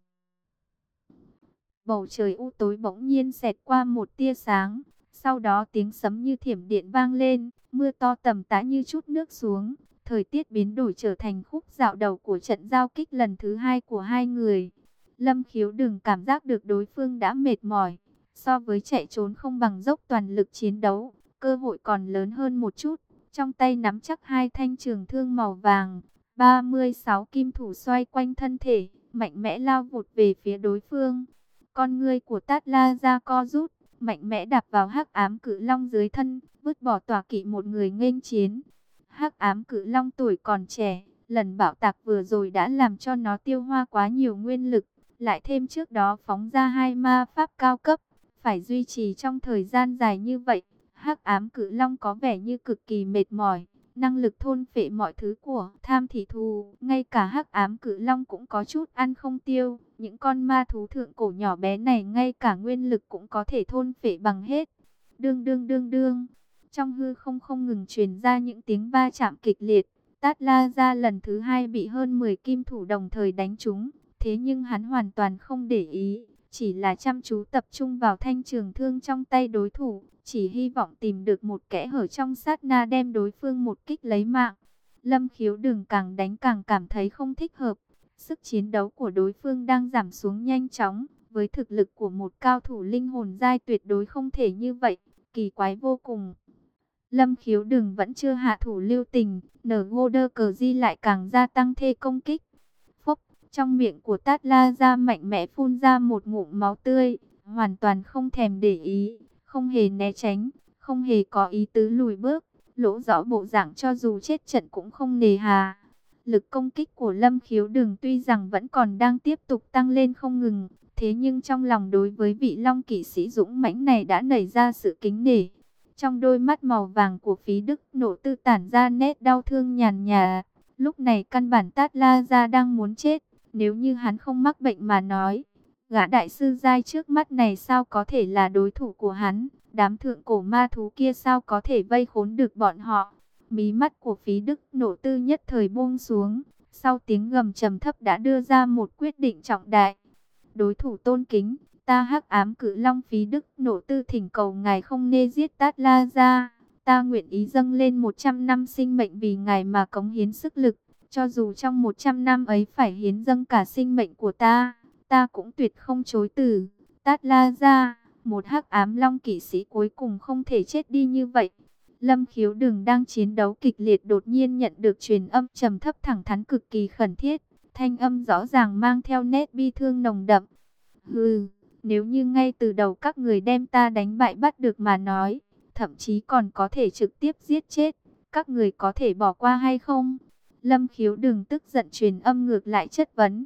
Bầu trời u tối bỗng nhiên xẹt qua một tia sáng. Sau đó tiếng sấm như thiểm điện vang lên, mưa to tầm tã như chút nước xuống. Thời tiết biến đổi trở thành khúc dạo đầu của trận giao kích lần thứ hai của hai người. Lâm khiếu đừng cảm giác được đối phương đã mệt mỏi. So với chạy trốn không bằng dốc toàn lực chiến đấu, cơ hội còn lớn hơn một chút. Trong tay nắm chắc hai thanh trường thương màu vàng, 36 kim thủ xoay quanh thân thể, mạnh mẽ lao vụt về phía đối phương. Con ngươi của Tát La ra co rút, mạnh mẽ đạp vào hắc ám cự long dưới thân, vứt bỏ tòa kỵ một người nghênh chiến. Hắc ám cự long tuổi còn trẻ, lần bạo tạc vừa rồi đã làm cho nó tiêu hoa quá nhiều nguyên lực, lại thêm trước đó phóng ra hai ma pháp cao cấp, phải duy trì trong thời gian dài như vậy. Hắc ám cự long có vẻ như cực kỳ mệt mỏi, năng lực thôn phệ mọi thứ của tham thị thù, ngay cả hắc ám cự long cũng có chút ăn không tiêu. Những con ma thú thượng cổ nhỏ bé này ngay cả nguyên lực cũng có thể thôn phệ bằng hết. Đương đương đương đương, trong hư không không ngừng truyền ra những tiếng va chạm kịch liệt. Tát La ra lần thứ hai bị hơn 10 kim thủ đồng thời đánh trúng, thế nhưng hắn hoàn toàn không để ý, chỉ là chăm chú tập trung vào thanh trường thương trong tay đối thủ, chỉ hy vọng tìm được một kẽ hở trong sát na đem đối phương một kích lấy mạng. Lâm khiếu đừng càng đánh càng cảm thấy không thích hợp. Sức chiến đấu của đối phương đang giảm xuống nhanh chóng. Với thực lực của một cao thủ linh hồn giai tuyệt đối không thể như vậy. Kỳ quái vô cùng. Lâm khiếu đừng vẫn chưa hạ thủ lưu tình. Nở ngô đơ cờ di lại càng gia tăng thê công kích. Phốc, trong miệng của Tát La ra mạnh mẽ phun ra một ngụm máu tươi. Hoàn toàn không thèm để ý không hề né tránh, không hề có ý tứ lùi bước, lỗ rõ bộ dạng cho dù chết trận cũng không nề hà. Lực công kích của Lâm Khiếu Đường tuy rằng vẫn còn đang tiếp tục tăng lên không ngừng, thế nhưng trong lòng đối với vị Long kỵ sĩ dũng mãnh này đã nảy ra sự kính nể. Trong đôi mắt màu vàng của phí đức nổ tư tản ra nét đau thương nhàn nhà. Lúc này căn bản Tát La Gia đang muốn chết, nếu như hắn không mắc bệnh mà nói, Gã đại sư giai trước mắt này sao có thể là đối thủ của hắn? Đám thượng cổ ma thú kia sao có thể vây khốn được bọn họ? Mí mắt của phí đức nổ tư nhất thời buông xuống. Sau tiếng gầm trầm thấp đã đưa ra một quyết định trọng đại. Đối thủ tôn kính, ta hắc ám cử long phí đức nổ tư thỉnh cầu ngài không nê giết tát la ra. Ta nguyện ý dâng lên 100 năm sinh mệnh vì ngài mà cống hiến sức lực. Cho dù trong 100 năm ấy phải hiến dâng cả sinh mệnh của ta ta cũng tuyệt không chối từ. Tát la ra, một hắc ám long kỵ sĩ cuối cùng không thể chết đi như vậy. Lâm khiếu đừng đang chiến đấu kịch liệt đột nhiên nhận được truyền âm trầm thấp thẳng thắn cực kỳ khẩn thiết. Thanh âm rõ ràng mang theo nét bi thương nồng đậm. Hừ, nếu như ngay từ đầu các người đem ta đánh bại bắt được mà nói, thậm chí còn có thể trực tiếp giết chết. các người có thể bỏ qua hay không? Lâm khiếu đừng tức giận truyền âm ngược lại chất vấn.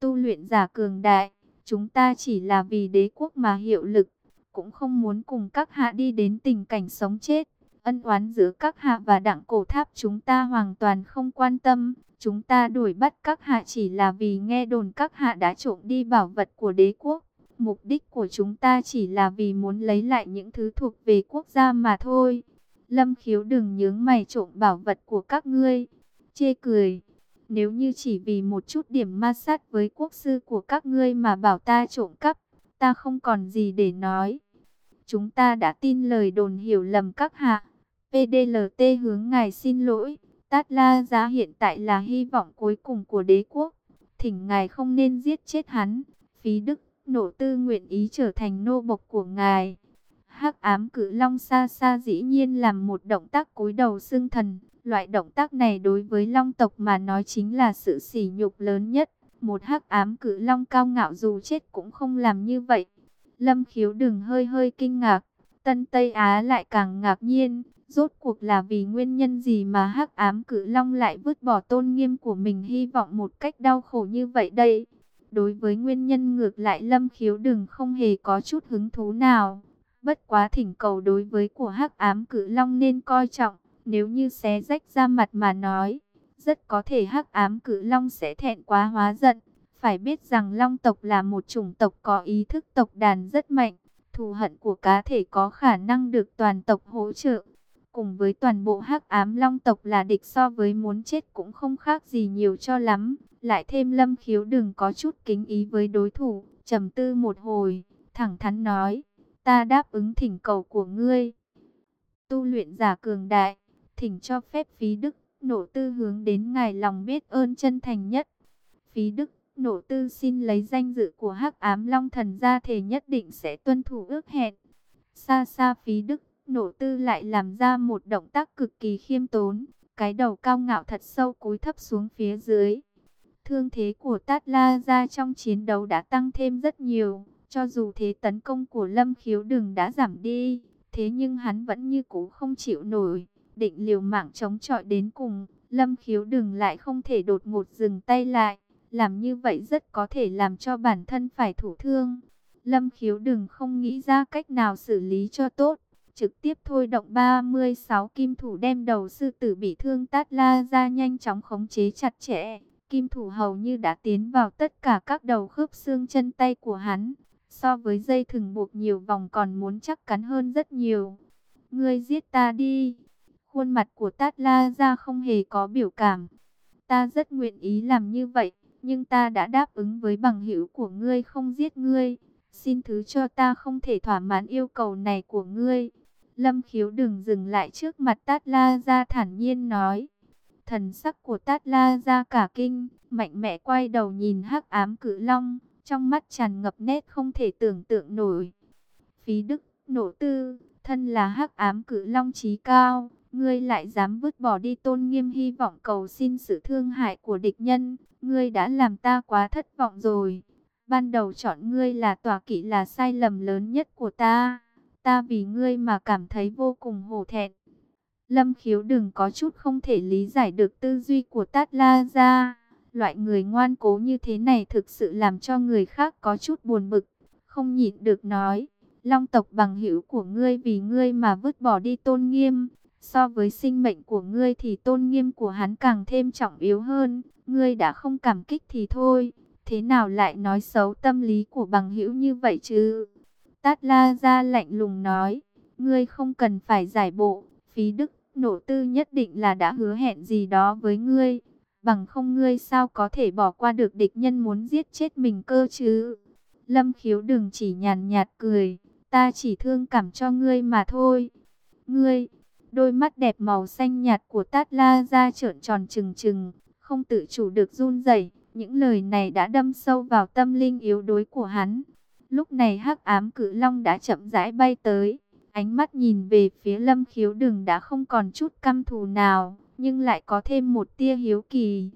Tu luyện giả cường đại, chúng ta chỉ là vì đế quốc mà hiệu lực, cũng không muốn cùng các hạ đi đến tình cảnh sống chết. Ân oán giữa các hạ và đặng cổ tháp chúng ta hoàn toàn không quan tâm. Chúng ta đuổi bắt các hạ chỉ là vì nghe đồn các hạ đã trộm đi bảo vật của đế quốc. Mục đích của chúng ta chỉ là vì muốn lấy lại những thứ thuộc về quốc gia mà thôi. Lâm khiếu đừng nhướng mày trộm bảo vật của các ngươi. Chê cười. Nếu như chỉ vì một chút điểm ma sát với quốc sư của các ngươi mà bảo ta trộm cắp, ta không còn gì để nói. Chúng ta đã tin lời đồn hiểu lầm các hạ. PDLT hướng ngài xin lỗi. Tát La Giá hiện tại là hy vọng cuối cùng của đế quốc. Thỉnh ngài không nên giết chết hắn. Phí Đức, nổ tư nguyện ý trở thành nô bộc của ngài. hắc ám cử long xa xa dĩ nhiên làm một động tác cúi đầu xương thần. Loại động tác này đối với long tộc mà nói chính là sự sỉ nhục lớn nhất. Một hắc ám cử long cao ngạo dù chết cũng không làm như vậy. Lâm khiếu đừng hơi hơi kinh ngạc. Tân Tây Á lại càng ngạc nhiên. Rốt cuộc là vì nguyên nhân gì mà hắc ám cử long lại vứt bỏ tôn nghiêm của mình hy vọng một cách đau khổ như vậy đây? Đối với nguyên nhân ngược lại lâm khiếu đừng không hề có chút hứng thú nào. Bất quá thỉnh cầu đối với của hắc ám cử long nên coi trọng. Nếu như xé rách ra mặt mà nói, rất có thể hắc ám cử long sẽ thẹn quá hóa giận. Phải biết rằng long tộc là một chủng tộc có ý thức tộc đàn rất mạnh. Thù hận của cá thể có khả năng được toàn tộc hỗ trợ cùng với toàn bộ hắc ám long tộc là địch so với muốn chết cũng không khác gì nhiều cho lắm. Lại thêm lâm khiếu đừng có chút kính ý với đối thủ, trầm tư một hồi, thẳng thắn nói, ta đáp ứng thỉnh cầu của ngươi. Tu luyện giả cường đại, thỉnh cho phép phí đức, nổ tư hướng đến ngài lòng biết ơn chân thành nhất. Phí đức, nổ tư xin lấy danh dự của hắc ám long thần ra thể nhất định sẽ tuân thủ ước hẹn. Xa xa phí đức Nổ tư lại làm ra một động tác cực kỳ khiêm tốn, cái đầu cao ngạo thật sâu cúi thấp xuống phía dưới. Thương thế của Tát La ra trong chiến đấu đã tăng thêm rất nhiều, cho dù thế tấn công của Lâm Khiếu Đừng đã giảm đi, thế nhưng hắn vẫn như cũ không chịu nổi, định liều mạng chống chọi đến cùng, Lâm Khiếu Đừng lại không thể đột ngột dừng tay lại, làm như vậy rất có thể làm cho bản thân phải thủ thương. Lâm Khiếu Đừng không nghĩ ra cách nào xử lý cho tốt, trực tiếp thôi động 36 kim thủ đem đầu sư tử bị thương tát la ra nhanh chóng khống chế chặt chẽ. Kim thủ hầu như đã tiến vào tất cả các đầu khớp xương chân tay của hắn. So với dây thừng buộc nhiều vòng còn muốn chắc cắn hơn rất nhiều. Ngươi giết ta đi. Khuôn mặt của tát la ra không hề có biểu cảm. Ta rất nguyện ý làm như vậy. Nhưng ta đã đáp ứng với bằng hữu của ngươi không giết ngươi. Xin thứ cho ta không thể thỏa mãn yêu cầu này của ngươi. Lâm khiếu đừng dừng lại trước mặt Tát La Gia thản nhiên nói. Thần sắc của Tát La Gia cả kinh, mạnh mẽ quay đầu nhìn hắc ám cử long, trong mắt tràn ngập nét không thể tưởng tượng nổi. Phí đức, nổ tư, thân là hắc ám cử long trí cao, ngươi lại dám vứt bỏ đi tôn nghiêm hy vọng cầu xin sự thương hại của địch nhân, ngươi đã làm ta quá thất vọng rồi. Ban đầu chọn ngươi là tòa kỵ là sai lầm lớn nhất của ta ta vì ngươi mà cảm thấy vô cùng hổ thẹn. Lâm khiếu đừng có chút không thể lý giải được tư duy của Tát La Gia. Loại người ngoan cố như thế này thực sự làm cho người khác có chút buồn bực. Không nhịn được nói, long tộc bằng hữu của ngươi vì ngươi mà vứt bỏ đi tôn nghiêm. So với sinh mệnh của ngươi thì tôn nghiêm của hắn càng thêm trọng yếu hơn. Ngươi đã không cảm kích thì thôi. Thế nào lại nói xấu tâm lý của bằng hữu như vậy chứ? Tát La ra lạnh lùng nói, ngươi không cần phải giải bộ, phí đức, nổ tư nhất định là đã hứa hẹn gì đó với ngươi. Bằng không ngươi sao có thể bỏ qua được địch nhân muốn giết chết mình cơ chứ. Lâm khiếu đừng chỉ nhàn nhạt cười, ta chỉ thương cảm cho ngươi mà thôi. Ngươi, đôi mắt đẹp màu xanh nhạt của Tát La ra trợn tròn trừng trừng, không tự chủ được run rẩy. Những lời này đã đâm sâu vào tâm linh yếu đuối của hắn. Lúc này hắc ám cự long đã chậm rãi bay tới. Ánh mắt nhìn về phía lâm khiếu đường đã không còn chút căm thù nào, nhưng lại có thêm một tia hiếu kỳ.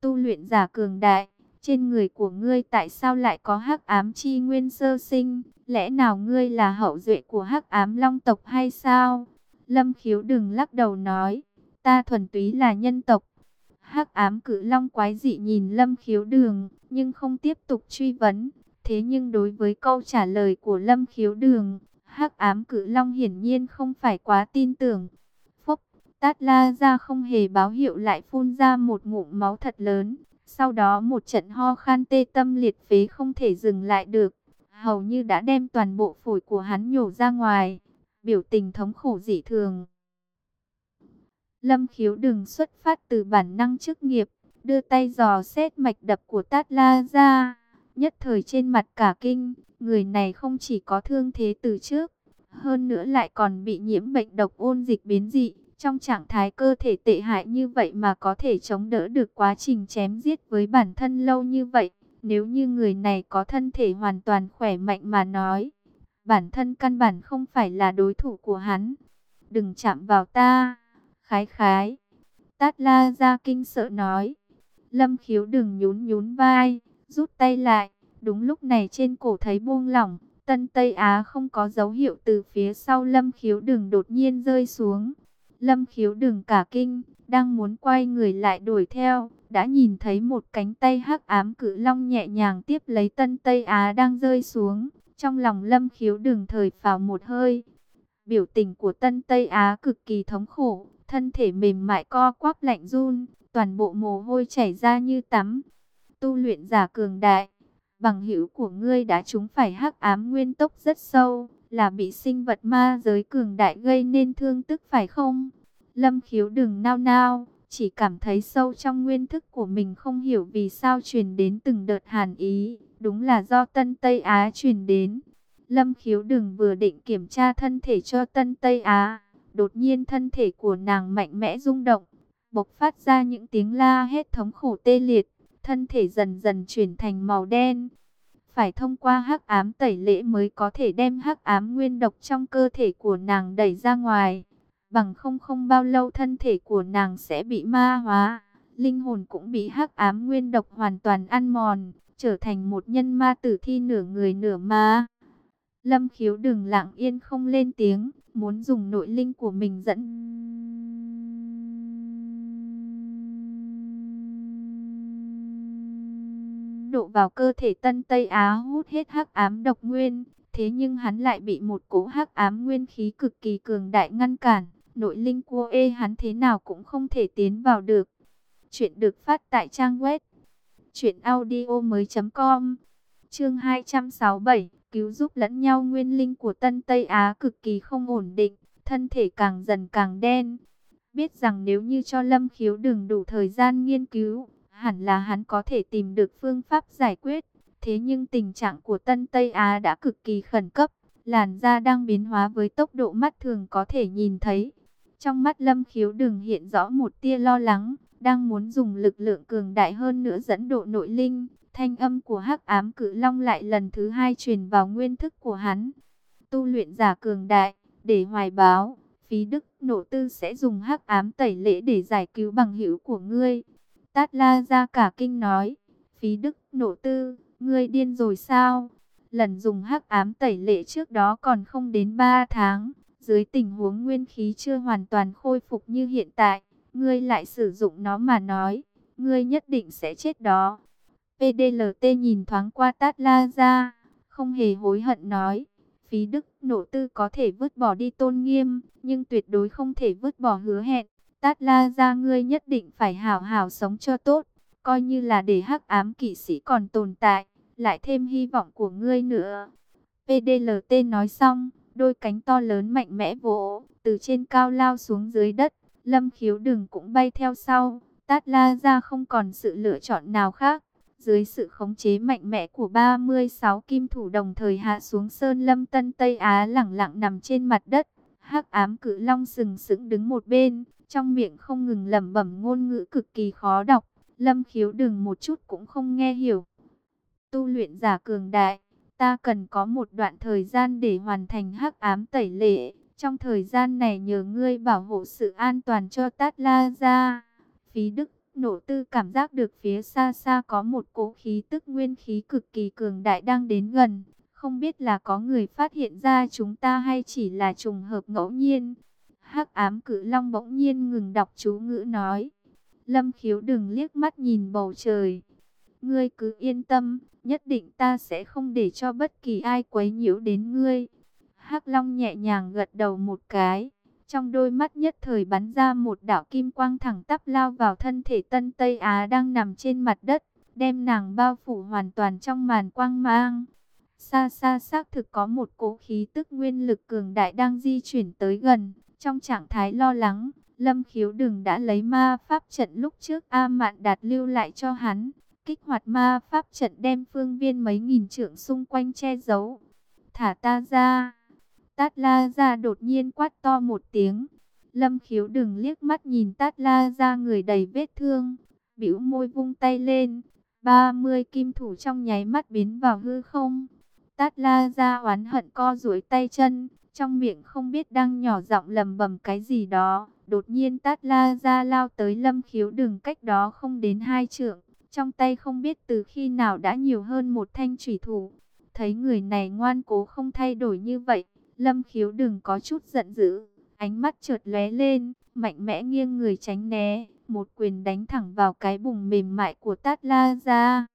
Tu luyện giả cường đại, trên người của ngươi tại sao lại có hắc ám chi nguyên sơ sinh? Lẽ nào ngươi là hậu duệ của hắc ám long tộc hay sao? Lâm khiếu đừng lắc đầu nói, ta thuần túy là nhân tộc. hắc ám cử long quái dị nhìn lâm khiếu đường, nhưng không tiếp tục truy vấn. Thế nhưng đối với câu trả lời của lâm khiếu đường, hắc ám cử long hiển nhiên không phải quá tin tưởng. Phúc, tát la ra không hề báo hiệu lại phun ra một ngụm máu thật lớn. Sau đó một trận ho khan tê tâm liệt phế không thể dừng lại được. Hầu như đã đem toàn bộ phổi của hắn nhổ ra ngoài. Biểu tình thống khổ dị thường. Lâm khiếu đừng xuất phát từ bản năng chức nghiệp. Đưa tay dò xét mạch đập của Tát La ra. Nhất thời trên mặt cả kinh. Người này không chỉ có thương thế từ trước. Hơn nữa lại còn bị nhiễm bệnh độc ôn dịch biến dị trong trạng thái cơ thể tệ hại như vậy mà có thể chống đỡ được quá trình chém giết với bản thân lâu như vậy. Nếu như người này có thân thể hoàn toàn khỏe mạnh mà nói, bản thân căn bản không phải là đối thủ của hắn. Đừng chạm vào ta, khái khái. Tát la ra kinh sợ nói. Lâm khiếu đừng nhún nhún vai, rút tay lại. Đúng lúc này trên cổ thấy buông lỏng, Tân Tây Á không có dấu hiệu từ phía sau lâm khiếu đừng đột nhiên rơi xuống. Lâm khiếu đừng cả kinh, đang muốn quay người lại đuổi theo, đã nhìn thấy một cánh tay hắc ám cử long nhẹ nhàng tiếp lấy tân Tây Á đang rơi xuống. Trong lòng lâm khiếu đường thời vào một hơi. Biểu tình của tân Tây Á cực kỳ thống khổ, thân thể mềm mại co quắp lạnh run, toàn bộ mồ hôi chảy ra như tắm. Tu luyện giả cường đại, bằng hữu của ngươi đã trúng phải hắc ám nguyên tốc rất sâu, là bị sinh vật ma giới cường đại gây nên thương tức phải không? Lâm khiếu đừng nao nao, chỉ cảm thấy sâu trong nguyên thức của mình không hiểu vì sao truyền đến từng đợt hàn ý, đúng là do Tân Tây Á truyền đến. Lâm khiếu đừng vừa định kiểm tra thân thể cho Tân Tây Á, đột nhiên thân thể của nàng mạnh mẽ rung động, bộc phát ra những tiếng la hết thống khổ tê liệt, thân thể dần dần chuyển thành màu đen, phải thông qua hắc ám tẩy lễ mới có thể đem hắc ám nguyên độc trong cơ thể của nàng đẩy ra ngoài. Bằng không không bao lâu thân thể của nàng sẽ bị ma hóa, linh hồn cũng bị hắc ám nguyên độc hoàn toàn ăn mòn, trở thành một nhân ma tử thi nửa người nửa ma. Lâm khiếu đừng lặng yên không lên tiếng, muốn dùng nội linh của mình dẫn độ vào cơ thể Tân Tây Á hút hết hắc ám độc nguyên, thế nhưng hắn lại bị một cỗ hắc ám nguyên khí cực kỳ cường đại ngăn cản, nội linh cua ê hắn thế nào cũng không thể tiến vào được. Chuyện được phát tại trang web truyệnaudiomoi.com. Chương 267, cứu giúp lẫn nhau nguyên linh của Tân Tây Á cực kỳ không ổn định, thân thể càng dần càng đen. Biết rằng nếu như cho Lâm Khiếu đừng đủ thời gian nghiên cứu, hẳn là hắn có thể tìm được phương pháp giải quyết. Thế nhưng tình trạng của Tân Tây Á đã cực kỳ khẩn cấp, làn da đang biến hóa với tốc độ mắt thường có thể nhìn thấy. Trong mắt Lâm Khiếu đừng hiện rõ một tia lo lắng, đang muốn dùng lực lượng cường đại hơn nữa dẫn độ nội linh. Thanh âm của hắc ám cử long lại lần thứ hai truyền vào nguyên thức của hắn. Tu luyện giả cường đại, để hoài báo, phí đức nộ tư sẽ dùng hắc ám tẩy lễ để giải cứu bằng hữu của ngươi. Tát La ra cả kinh nói, phí đức nổ tư, ngươi điên rồi sao? Lần dùng hắc ám tẩy lệ trước đó còn không đến 3 tháng, dưới tình huống nguyên khí chưa hoàn toàn khôi phục như hiện tại, ngươi lại sử dụng nó mà nói, ngươi nhất định sẽ chết đó. PDLT nhìn thoáng qua Tát La ra, không hề hối hận nói, phí đức nổ tư có thể vứt bỏ đi tôn nghiêm, nhưng tuyệt đối không thể vứt bỏ hứa hẹn. Tát la ra ngươi nhất định phải hảo hảo sống cho tốt, coi như là để hắc ám kỵ sĩ còn tồn tại, lại thêm hy vọng của ngươi nữa. PDLT nói xong, đôi cánh to lớn mạnh mẽ vỗ, từ trên cao lao xuống dưới đất, lâm khiếu đừng cũng bay theo sau, tát la ra không còn sự lựa chọn nào khác. Dưới sự khống chế mạnh mẽ của 36 kim thủ đồng thời hạ xuống Sơn Lâm Tân Tây Á lẳng lặng nằm trên mặt đất. hắc ám cử long sừng sững đứng một bên, trong miệng không ngừng lẩm bẩm ngôn ngữ cực kỳ khó đọc, lâm khiếu đừng một chút cũng không nghe hiểu. Tu luyện giả cường đại, ta cần có một đoạn thời gian để hoàn thành hắc ám tẩy lệ, trong thời gian này nhờ ngươi bảo hộ sự an toàn cho Tát La gia. Phí Đức nổ tư cảm giác được phía xa xa có một cỗ khí tức nguyên khí cực kỳ cường đại đang đến gần. Không biết là có người phát hiện ra chúng ta hay chỉ là trùng hợp ngẫu nhiên hắc ám cử long bỗng nhiên ngừng đọc chú ngữ nói. Lâm khiếu đừng liếc mắt nhìn bầu trời. Ngươi cứ yên tâm, nhất định ta sẽ không để cho bất kỳ ai quấy nhiễu đến ngươi hắc long nhẹ nhàng gật đầu một cái. Trong đôi mắt nhất thời bắn ra một đạo kim quang thẳng tắp lao vào thân thể Tân Tây Á đang nằm trên mặt đất, đem nàng bao phủ hoàn toàn trong màn quang mang. Xa xa xác thực có một cỗ khí tức nguyên lực cường đại đang di chuyển tới gần, trong trạng thái lo lắng. Lâm khiếu đừng đã lấy ma pháp trận lúc trước A Mạn Đạt lưu lại cho hắn. Kích hoạt ma pháp trận đem phương viên mấy nghìn trượng xung quanh che giấu. Thả ta ra. Tát la ra đột nhiên quát to một tiếng. Lâm khiếu đừng liếc mắt nhìn tát la ra người đầy vết thương. bĩu môi vung tay lên. 30 kim thủ trong nháy mắt biến vào hư không. Tát la ra oán hận co duỗi tay chân. Trong miệng không biết đang nhỏ giọng lầm bầm cái gì đó. Đột nhiên tát la ra lao tới lâm khiếu đường cách đó không đến hai trượng. Trong tay không biết từ khi nào đã nhiều hơn một thanh thủy thủ. Thấy người này ngoan cố không thay đổi như vậy. Lâm khiếu đừng có chút giận dữ. Ánh mắt chợt lóe lên. Mạnh mẽ nghiêng người tránh né. Một quyền đánh thẳng vào cái bùng mềm mại của tát la ra.